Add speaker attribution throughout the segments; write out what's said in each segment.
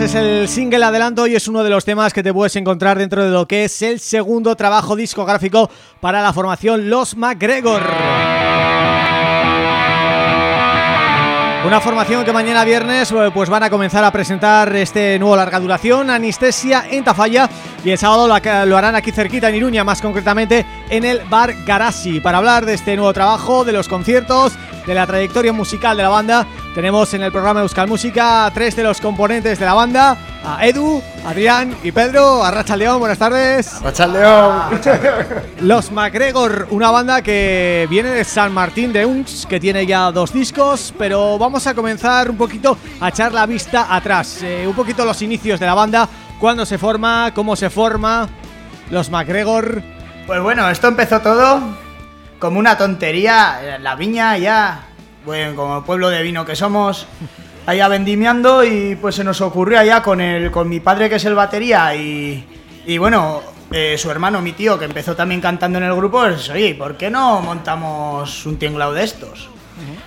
Speaker 1: Es el single adelanto y es uno de los temas que te puedes encontrar dentro de lo que es el segundo trabajo discográfico para la formación Los MacGregor. Una formación que mañana viernes eh, pues van a comenzar a presentar este nuevo larga duración, Anestesia en Tafalla y el sábado lo harán aquí cerquita en Iruña, más concretamente en el Bar Garasi. Para hablar de este nuevo trabajo, de los conciertos, de la trayectoria musical de la banda, tenemos en el programa Euskal Música a tres de los componentes de la banda, a Edu, Adrián y Pedro, a Racha León, buenas tardes.
Speaker 2: Racha León.
Speaker 1: Los MacGregor, una banda que viene de San Martín de Uns, que tiene ya dos discos, pero vamos a comenzar un poquito a echar la vista atrás, eh, un poquito los inicios de la banda, cuándo se forma, cómo se forma, los MacGregor...
Speaker 2: Pues bueno, esto empezó todo como una tontería, la viña ya bueno, como pueblo de vino que somos, allá vendimiando y pues se nos ocurrió allá con el con mi padre que es el batería y, y bueno, eh, su hermano, mi tío, que empezó también cantando en el grupo, pues oye, ¿por qué no montamos un tinglao de estos?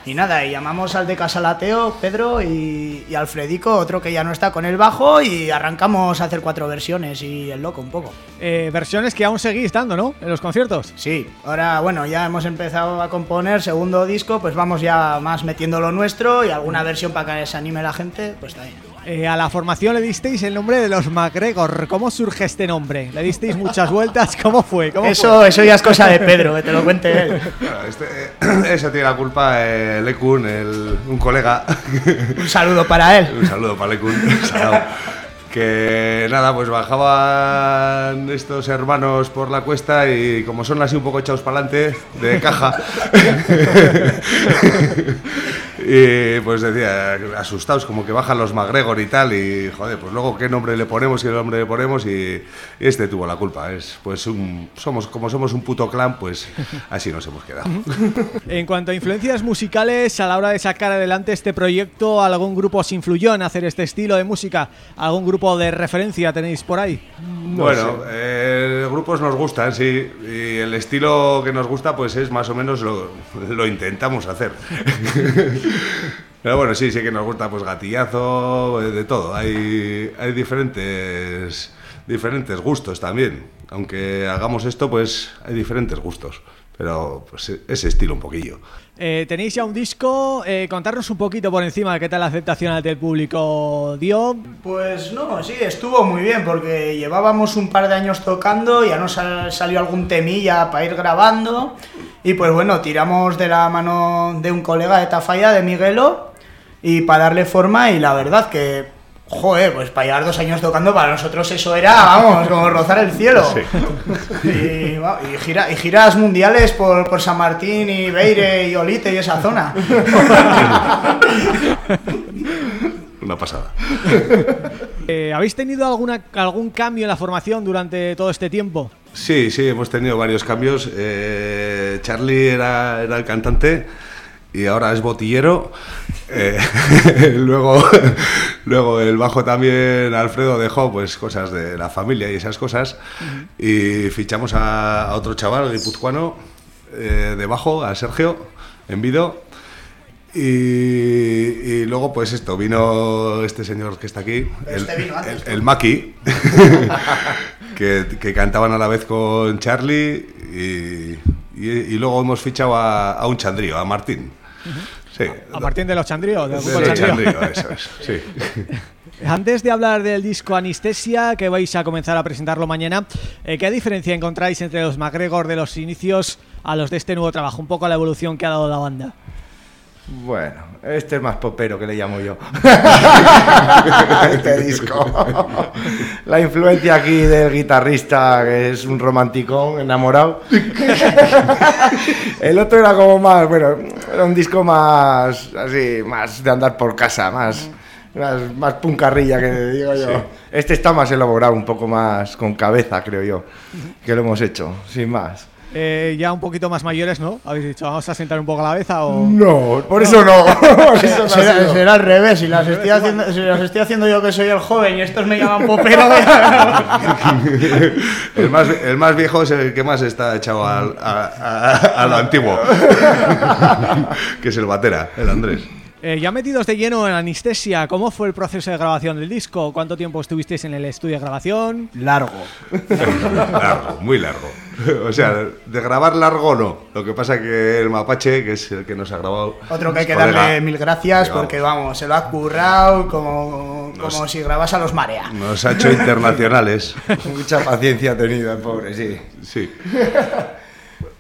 Speaker 2: Y nada, y llamamos al de Casalateo, Pedro y, y Alfredico, otro que ya no está con el bajo, y arrancamos a hacer cuatro versiones y el loco un poco.
Speaker 1: Eh, versiones que aún seguís dando, ¿no? En los conciertos.
Speaker 2: Sí, ahora bueno, ya hemos empezado a componer segundo disco, pues vamos ya más metiendo lo nuestro y alguna versión para que se anime la gente, pues también.
Speaker 1: Eh, a la formación le disteis el nombre de los MacGregor. ¿Cómo surge este nombre? ¿Le disteis muchas vueltas? ¿Cómo fue?
Speaker 2: eso, eso ya es cosa de Pedro, que te lo cuente él.
Speaker 3: Este, eh, eso tiene la culpa eh, Lekun, un colega.
Speaker 2: Un saludo para él.
Speaker 3: Un saludo para Lekun. que nada, pues bajaban estos hermanos por la cuesta y como son así un poco echados para adelante, de caja, y pues decía, asustados, como que bajan los McGregor y tal, y joder, pues luego qué nombre le ponemos, qué nombre le ponemos, y, este tuvo la culpa. Es, pues un, somos, como somos un puto clan, pues así nos hemos quedado.
Speaker 4: En cuanto a influencias musicales, a la hora de sacar adelante este proyecto, ¿algún grupo os influyó en hacer este estilo de música? ¿Algún grupo de referencia tenéis por ahí?
Speaker 3: bueno, eh, grupos nos gustan, sí, y el estilo que nos gusta pues es más o menos lo, lo intentamos hacer. Pero bueno, sí, sí que nos gusta pues gatillazo, de todo. Hay, hay diferentes, diferentes gustos también. Aunque hagamos esto, pues hay diferentes gustos. Pero pues ese estilo un poquillo.
Speaker 4: Eh, tenéis ya un disco, eh, contarnos un poquito por encima de qué tal la aceptación del público dio.
Speaker 2: Pues no, sí, estuvo muy bien porque llevábamos un par de años tocando, ya nos salió algún temilla para ir grabando y pues bueno, tiramos de la mano de un colega de Tafalla, de Miguelo, y para darle forma y la verdad que Joder, pues para llevar dos años tocando para nosotros eso era, vamos, como rozar el cielo. Y, y, giras mundiales por, por, San Martín y Beire y Olite y esa zona.
Speaker 3: Una pasada.
Speaker 4: Eh, ¿Habéis tenido alguna, algún cambio en la formación durante todo este tiempo?
Speaker 3: Sí, sí, hemos tenido varios cambios. Eh, Charlie era, era el cantante y ahora es botillero. Eh, luego, luego el bajo también Alfredo dejó pues cosas de la familia y esas cosas. Y fichamos a, otro chaval guipuzcoano eh, de bajo, a Sergio, en Vido. Y, luego, pues esto, vino este señor que está aquí, el, este el, Maki, que, cantaban a la vez con Charlie. Y, luego hemos fichado a un chandrío, a Martín.
Speaker 4: Sí. A, partir de los chandríos.
Speaker 3: De, los chandríos, eso es, sí.
Speaker 4: Antes de hablar del disco Anestesia, que vais a comenzar a presentarlo mañana, eh, ¿qué diferencia encontráis entre los MacGregor de los inicios a los de este nuevo trabajo? Un poco la evolución que ha dado la banda.
Speaker 5: Bueno, este es más popero que le llamo yo. este disco. La influencia aquí del guitarrista, que es un romanticón enamorado. El otro era como más, bueno, era un disco más así, más de andar por casa, más, más, puncarrilla que digo yo. Este está más elaborado, un poco más con cabeza, creo yo, que lo hemos hecho, sin más.
Speaker 4: Eh, ya un poquito más mayores, ¿no? Habéis dicho, vamos a sentar un poco la cabeza o...
Speaker 5: No, por eso no.
Speaker 2: será, al revés, si las, estoy haciendo, si las estoy haciendo yo que soy el joven y estos me llaman popero...
Speaker 3: el, más, el más viejo es el que más está echado al, a, lo antiguo, que es el batera, el Andrés.
Speaker 4: Eh, ya metidos de lleno en anestesia, ¿cómo fue el proceso de grabación del disco? ¿Cuánto tiempo estuvisteis en el estudio de grabación?
Speaker 2: Largo.
Speaker 3: largo, muy largo. O sea, de grabar largo no. Lo que pasa que el mapache, que es el que nos ha grabado...
Speaker 2: Otro que hay que darle mil gracias porque, vamos, se lo ha currado como, como si grabas a los marea.
Speaker 3: Nos ha hecho internacionales.
Speaker 5: Mucha paciencia ha tenido el pobre, sí.
Speaker 3: Sí.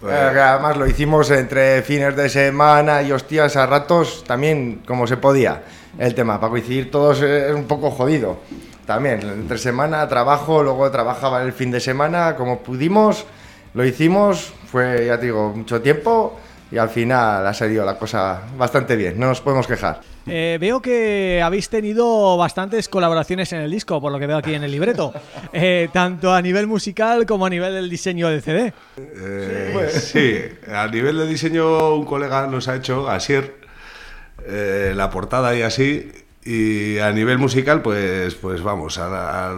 Speaker 5: Pues, además lo hicimos entre fines de semana y hostias a ratos también como se podía el tema. Para coincidir todos es un poco jodido. También, entre semana trabajo, luego trabajaba el fin de semana, como pudimos, lo hicimos, fue, ya te digo, mucho tiempo y al final ha salido la cosa bastante bien, no nos podemos quejar.
Speaker 4: Eh, veo que habéis tenido bastantes colaboraciones en el disco, por lo que veo aquí en el libreto, eh, tanto a nivel musical como a nivel del diseño del CD.
Speaker 3: Eh, sí, a nivel de diseño un colega nos ha hecho, Asier, la portada y así, y a nivel musical, pues, pues vamos, a,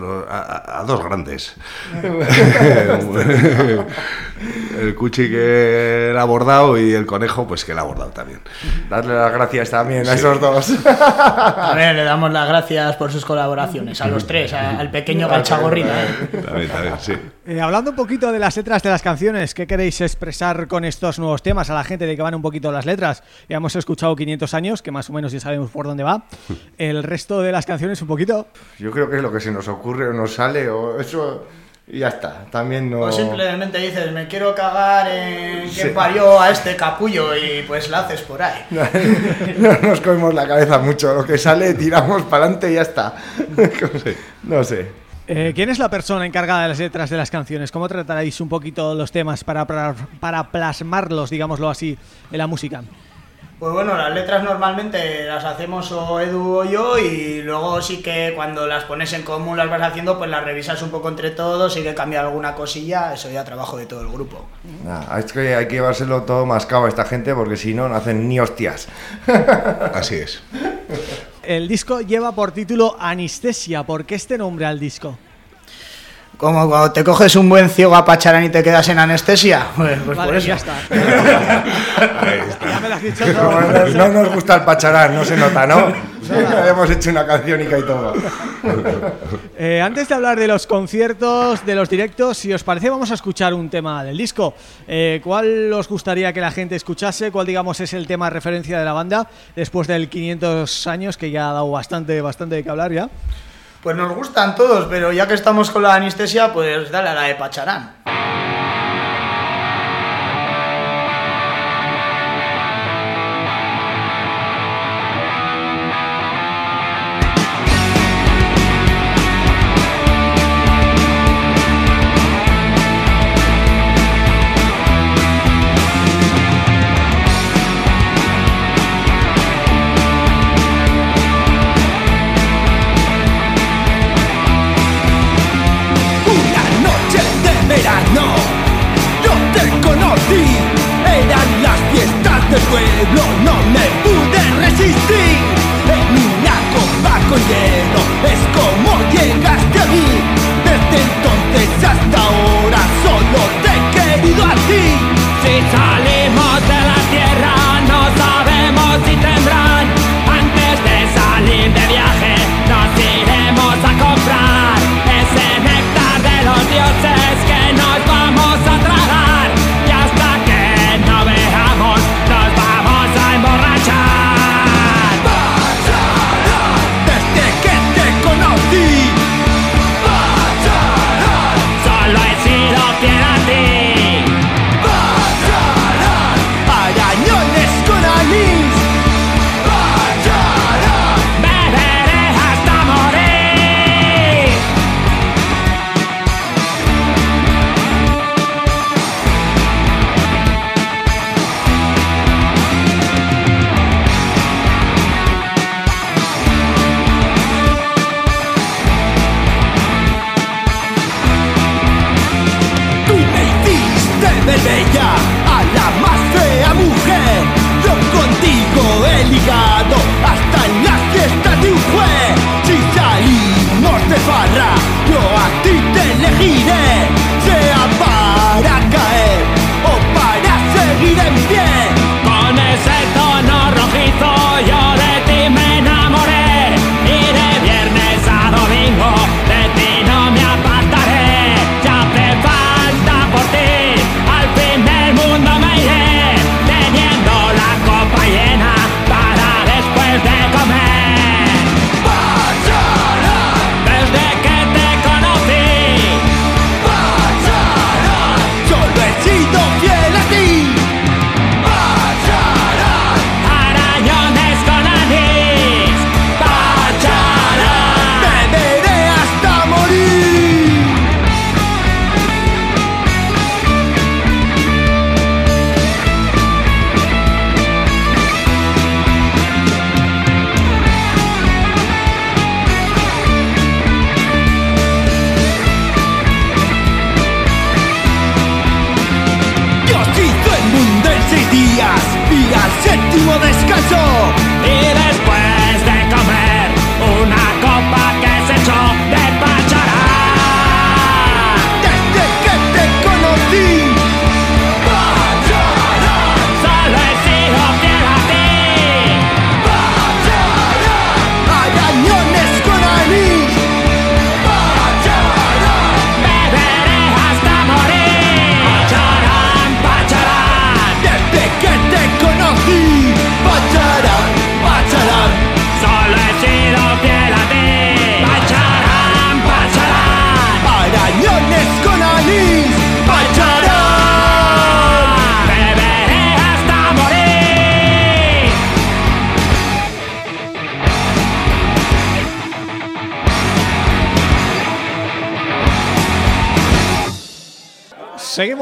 Speaker 3: dos grandes. el Cuchi que el ha abordado y el Conejo, pues que el ha abordado también.
Speaker 5: Darle las gracias también a esos dos.
Speaker 2: A ver, le damos las gracias por sus colaboraciones, a los tres, al pequeño Gachagorrita.
Speaker 3: ¿eh? También, también, sí.
Speaker 4: Eh, hablando un poquito de las letras de las canciones, ¿qué queréis expresar con estos nuevos temas a la gente de que van un poquito las letras? Ya hemos escuchado 500 años, que más o menos ya sabemos por dónde va el resto de las canciones un poquito?
Speaker 5: Yo creo que es lo que se nos ocurre o nos sale, o eso y ya está. También no.
Speaker 1: O simplemente dices, me quiero cagar en quien parió a este capullo y pues la haces por ahí.
Speaker 5: no nos comemos la cabeza mucho. Lo que sale, tiramos para adelante y ya está. no sé.
Speaker 4: Eh, ¿Quién es la persona encargada de las letras de las canciones? ¿Cómo trataréis un poquito los temas para, para, plasmarlos, digámoslo así, en la música?
Speaker 1: Pues bueno, las letras normalmente las hacemos o Edu o yo y luego sí que cuando las pones en común las vas haciendo pues las revisas un poco entre todos y que cambia alguna cosilla, eso ya trabajo de todo el grupo.
Speaker 5: es que hay que llevárselo todo mascado a esta gente porque si no, no hacen ni hostias.
Speaker 3: Así es.
Speaker 4: El disco lleva por título Anestesia. ¿Por qué este nombre al disco?
Speaker 1: Como cuando te coges un buen ciego a Pacharán y te quedas en anestesia. Pues, pues por eso.
Speaker 4: ya está.
Speaker 5: ya me lo has dicho No, nos gusta el Pacharán, no se nota, ¿no? hemos hecho una canción y todo.
Speaker 4: Eh, antes de hablar de los conciertos, de los directos, si os parece vamos a escuchar un tema del disco. Eh, ¿Cuál os gustaría que la gente escuchase? ¿Cuál digamos es el tema de referencia de la banda después del 500 años que ya ha dado bastante, bastante de que hablar ya?
Speaker 1: Pues nos gustan todos, pero ya que estamos con la anestesia, pues dale a la de Pacharán.
Speaker 4: than Vegas.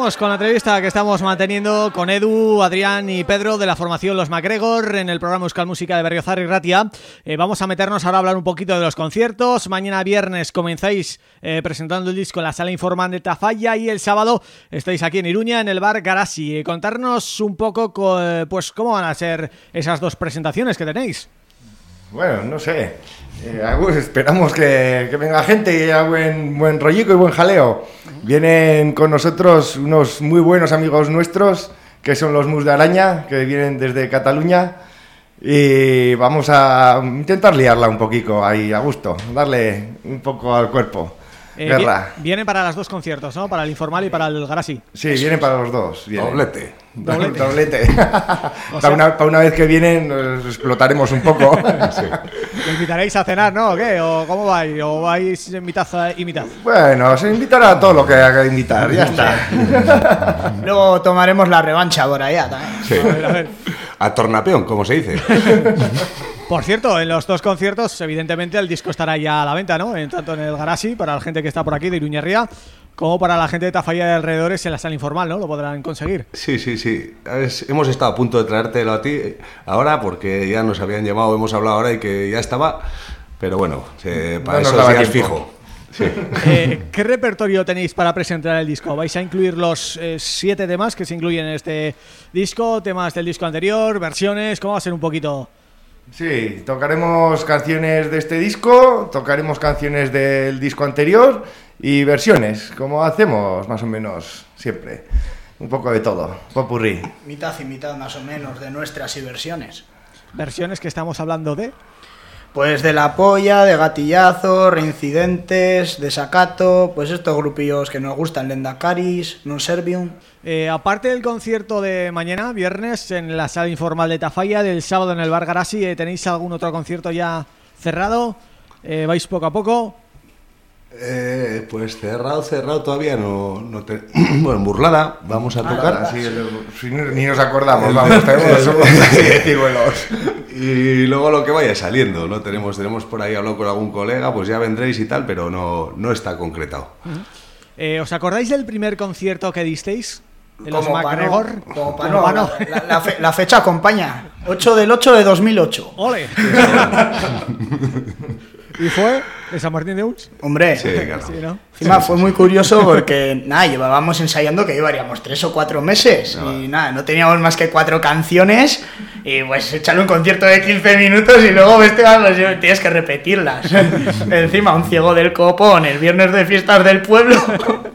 Speaker 4: Con la entrevista que estamos manteniendo con Edu, Adrián y Pedro de la formación Los MacGregor en el programa Euskal Música de Berriozar y Ratia. Eh, vamos a meternos ahora a hablar un poquito de los conciertos. Mañana viernes comenzáis eh, presentando el disco en la sala informal de Tafalla y el sábado estáis aquí en Iruña en el bar Garasi. Eh, contarnos un poco pues cómo van a ser esas dos presentaciones que tenéis.
Speaker 5: Bueno, no sé. esperamos que, venga gente y haya buen, buen rollico y buen jaleo. Vienen con nosotros unos muy buenos amigos nuestros, que son los Mus de Araña, que vienen desde Cataluña. Y vamos a intentar liarla un poquito ahí a gusto, darle un poco al cuerpo.
Speaker 4: Eh, Viene para los dos conciertos, ¿no? Para el informal y para el Garasi.
Speaker 5: Sí, vienen para los dos.
Speaker 3: Doblete.
Speaker 4: Doblete.
Speaker 5: Doblete. para, una, vez que vienen nos explotaremos un poco.
Speaker 4: sí. invitaréis a cenar, no? ¿O qué? ¿O cómo vais? ¿O vais mitad y mitad?
Speaker 5: Bueno, se invitará a todo lo que haga invitar, ya está.
Speaker 2: Luego tomaremos la revancha por allá también.
Speaker 3: Sí. A, ver, a, ver. a tornapeón, como se dice.
Speaker 4: Por cierto, en los dos conciertos, evidentemente, el disco estará ya a la venta, ¿no? En, tanto en el Garasi, para la gente que está por aquí de Iruñería, como para la gente de Tafalla de alrededores en la sala informal, ¿no? Lo podrán conseguir.
Speaker 3: Sí, sí, sí. hemos estado a punto de traértelo a ti ahora, porque ya nos habían llamado, hemos hablado ahora y que ya estaba, pero bueno, para eso ya es fijo.
Speaker 4: Eh, ¿Qué repertorio tenéis para presentar el disco? ¿Vais a incluir los eh, siete temas que se incluyen en este disco? ¿Temas del disco anterior? ¿Versiones? ¿Cómo va a ser un poquito...?
Speaker 5: Sí, tocaremos canciones de este disco, tocaremos canciones del disco anterior y versiones, como hacemos más o menos siempre. Un poco de todo, popurrí.
Speaker 2: Mitad y mitad más o menos de nuestras y versiones.
Speaker 4: ¿Versiones que estamos hablando de?
Speaker 2: Pues de La Polla, de Gatillazo, Reincidentes, Desacato, pues estos grupillos que nos gustan, Lendacaris, Non Servium...
Speaker 4: Eh, aparte del concierto de mañana, viernes, en la sala informal de Tafalla, del sábado en el Bar Garasi, eh, ¿tenéis algún otro concierto ya cerrado? Eh, ¿Vais poco a poco?
Speaker 3: Eh, pues cerrado, cerrado todavía no, no bueno, en Burlada vamos a ah, tocar.
Speaker 5: ni nos acordamos, vamos, tenemos
Speaker 3: Y luego lo que vaya saliendo, ¿no? Tenemos, tenemos por ahí hablado con algún colega, pues ya vendréis y tal, pero no, no está concretado.
Speaker 4: Eh, ¿Os acordáis del primer concierto que disteis?
Speaker 2: De los MacGregor. la, fecha acompaña. 8 del 8 de 2008.
Speaker 4: ¡Ole! ¿Y fue de San Martín de Uns?
Speaker 2: Hombre,
Speaker 3: sí, claro.
Speaker 2: encima fue muy curioso porque nada, llevábamos ensayando que llevaríamos tres o cuatro meses y nada, no teníamos más que cuatro canciones y pues echarle un concierto de 15 minutos y luego pues, tienes que repetirlas. encima un ciego del copón el viernes de fiestas del pueblo.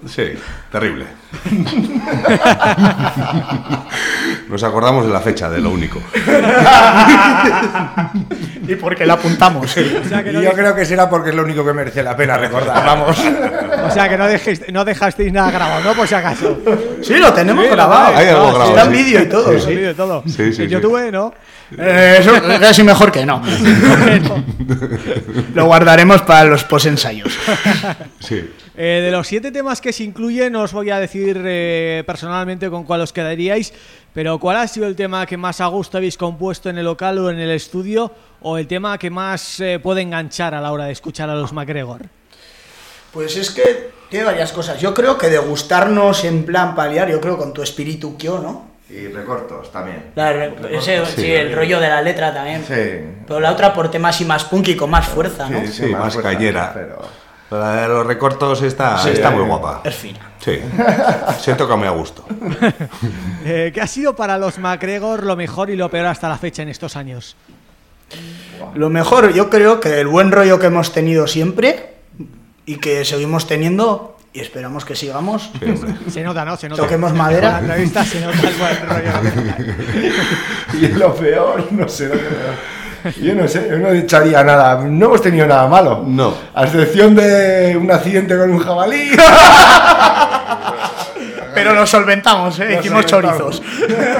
Speaker 3: sí, terrible. Nos acordamos de la fecha, de lo único.
Speaker 2: y porque la apuntamos.
Speaker 5: yo creo que será porque es lo único que merece la pena recordar, vamos.
Speaker 4: O sea que no, dejéis, no dejasteis nada grabado, ¿no? Por si acaso.
Speaker 2: Sí, lo tenemos grabado.
Speaker 3: Hay algo grabado.
Speaker 2: Está en vídeo y todo.
Speaker 4: Sí, sí. todo.
Speaker 3: Sí, sí,
Speaker 4: en YouTube, ¿no?
Speaker 2: Eh, eso casi mejor que no. lo guardaremos para los posensayos.
Speaker 3: Sí.
Speaker 4: Eh, de los siete temas que se incluyen, os voy a decir eh, personalmente con cuál os quedaríais, pero ¿cuál ha sido el tema que más a gusto habéis compuesto en el local o en el estudio o el tema que más eh, puede enganchar a la hora de escuchar a los MacGregor?
Speaker 2: Pues es que tiene varias cosas. Yo creo que de gustarnos en plan paliar, yo creo con tu espíritu yo, ¿no?
Speaker 5: Y recortos también.
Speaker 2: sí, el rollo de la letra también.
Speaker 5: Sí.
Speaker 2: Pero la otra por temas y más punk y con más fuerza, ¿no?
Speaker 3: Sí, sí más, cañera. Pero... La de los recortos está, está muy guapa.
Speaker 2: Es fina.
Speaker 3: Sí, se toca muy a gusto.
Speaker 4: eh, ¿Qué ha sido para los MacGregor lo mejor y lo peor hasta la fecha en estos años?
Speaker 2: Lo mejor, yo creo que el buen rollo que hemos tenido siempre y que seguimos teniendo y esperamos que sigamos.
Speaker 4: se nota, ¿no? Se nota.
Speaker 2: Toquemos madera.
Speaker 4: La entrevista se nota el buen rollo.
Speaker 5: y lo peor, no sé lo yo no sé, yo no echaría nada. No hemos tenido nada malo.
Speaker 3: No.
Speaker 5: A excepción de un accidente con un jabalí.
Speaker 2: Pero lo solventamos, ¿eh? Hicimos chorizos.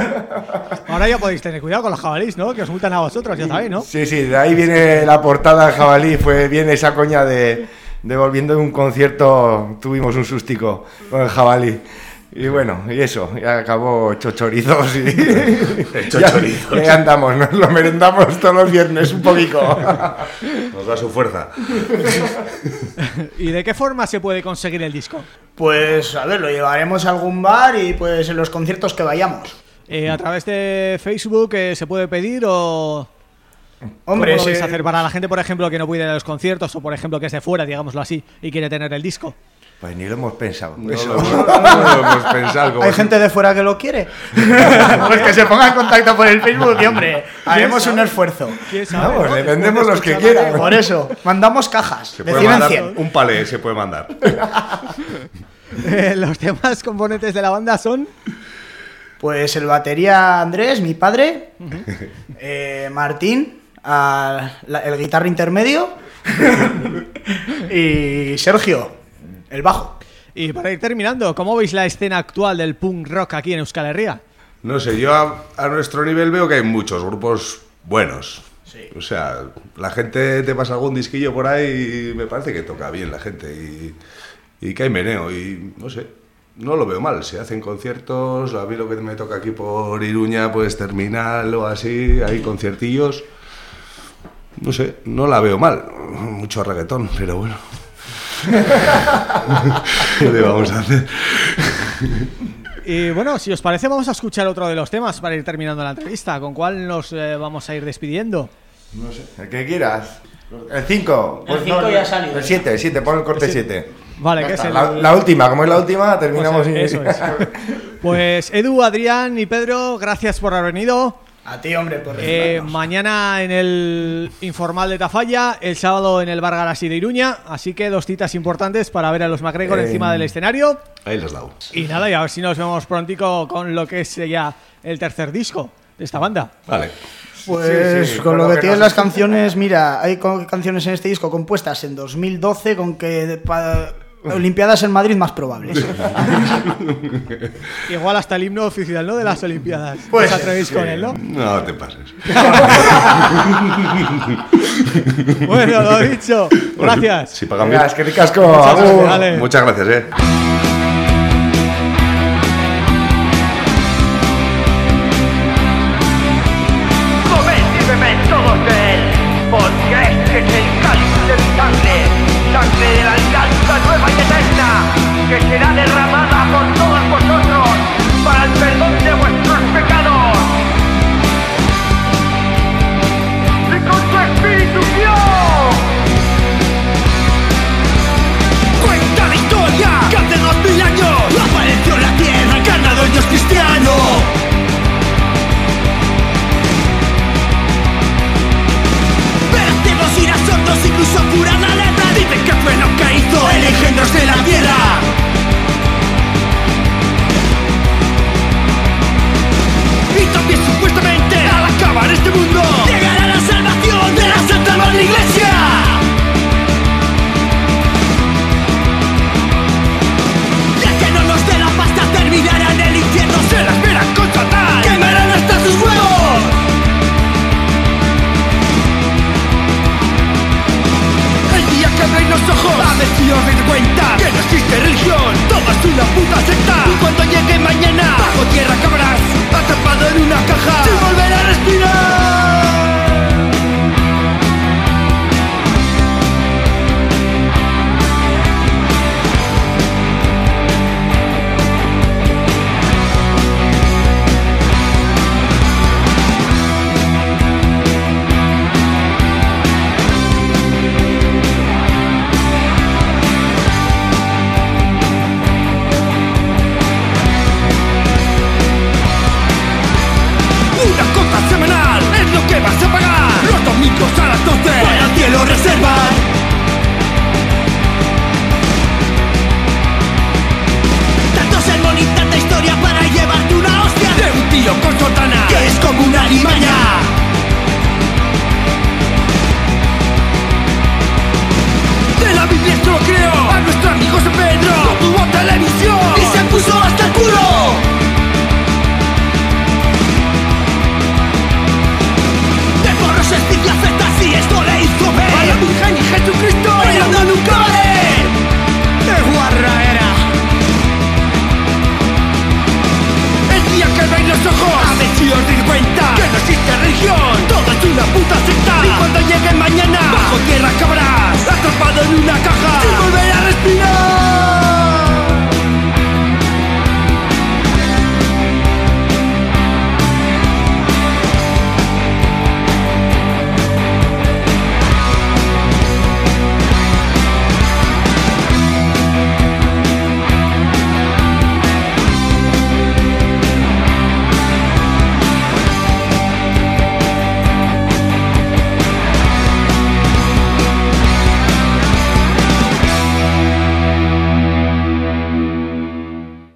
Speaker 4: Ahora ya podéis tener cuidado con los jabalís, ¿no? Que os multan a vosotros, ya sabéis, ¿no?
Speaker 5: Sí, sí, de ahí viene la portada del jabalí. Fue, viene esa coña de, de volviendo de un concierto, tuvimos un sustico con el jabalí. Y bueno, y eso, ya acabó chochorizos y...
Speaker 3: Chochorizos.
Speaker 5: Ya, ya andamos, nos lo merendamos todos los viernes un poquito.
Speaker 3: Nos da su fuerza.
Speaker 4: ¿Y de qué forma se puede conseguir el disco?
Speaker 2: Pues a ver, lo llevaremos a algún bar y pues en los conciertos que vayamos.
Speaker 4: Eh, ¿A través de Facebook eh, se puede pedir o...?
Speaker 2: Hombre,
Speaker 4: ¿Cómo lo vais
Speaker 2: ese-
Speaker 4: a hacer para la gente, por ejemplo, que no puede ir a los conciertos o, por ejemplo, que es de fuera, digámoslo así, y quiere tener el disco?
Speaker 5: Pues ni lo hemos pensado.
Speaker 3: No
Speaker 5: Eso.
Speaker 3: lo, hemos- no lo hemos pensado. como
Speaker 2: hay
Speaker 3: si-
Speaker 2: gente de fuera que lo quiere. pues que se ponga en contacto por el Facebook y hombre, haremos un esfuerzo.
Speaker 5: Vamos,
Speaker 4: no?
Speaker 5: le vendemos los que quieran.
Speaker 2: Por eso, mandamos cajas
Speaker 3: Se
Speaker 2: de
Speaker 3: puede
Speaker 2: 100 en
Speaker 3: mandar
Speaker 2: 100.
Speaker 3: un palé, se puede mandar.
Speaker 4: Eh, los demás componentes de la banda son...
Speaker 2: Pues el batería Andrés, mi padre, eh, Martín, la- el guitarra intermedio y Sergio, el bajo.
Speaker 4: Y para ir terminando, ¿cómo veis la escena actual del punk rock aquí en Euskal Herria?
Speaker 3: No sé, yo a, a nuestro nivel veo que hay muchos grupos buenos. O sea, la gente te pasa algún disquillo por ahí y me parece que toca bien la gente y, y que hay meneo y no sé, no lo veo mal. Se hacen conciertos, a mí lo que me toca aquí por Iruña, pues terminal o así, hay conciertillos. No sé, no la veo mal. Mucho reggaetón, pero bueno. ¿Qué le vamos a hacer?
Speaker 4: Y bueno, si os parece, vamos a escuchar otro de los temas para ir terminando la entrevista. ¿Con cuál nos eh, vamos a ir despidiendo?
Speaker 5: No sé, el que quieras. El 5.
Speaker 2: El cinco ya ha salido.
Speaker 5: El 7, 7, pon el corte 7.
Speaker 4: Vale, que es el...
Speaker 5: La, la última, como es la última, terminamos
Speaker 4: Pues,
Speaker 5: y-
Speaker 4: eso es. Pues Edu, Adrián y Pedro, gracias por haber venido.
Speaker 2: A ti, hombre, por
Speaker 4: Eh, mañana en el Informal de Tafalla, el sábado en el Bar Garasi de Iruña, así que dos citas importantes para ver a los MacGregor
Speaker 5: Eh,
Speaker 4: encima del escenario.
Speaker 3: Ahí los dado.
Speaker 4: Y nada, y a ver si nos vemos prontico con lo que es ya el tercer disco de esta banda.
Speaker 3: Vale.
Speaker 2: Pues
Speaker 5: Sí, sí,
Speaker 2: con lo que,
Speaker 5: nos
Speaker 2: tienen las
Speaker 5: escucha.
Speaker 2: canciones, mira, hay canciones en este disco compuestas en 2012 con que pa- Olimpiadas en Madrid más probables.
Speaker 4: Igual hasta el himno oficial, ¿no? De las Olimpiadas.
Speaker 2: Pues
Speaker 4: Os atrevéis con él, ¿no?
Speaker 3: No te pases.
Speaker 4: Bueno, lo dicho. Gracias.
Speaker 3: Si pagan bien.
Speaker 5: es que ricasco.
Speaker 4: Muchas gracias.
Speaker 3: Muchas gracias, eh.
Speaker 1: cuando llegue mañana. Bajo tierra cabrás, atrapado en una caja.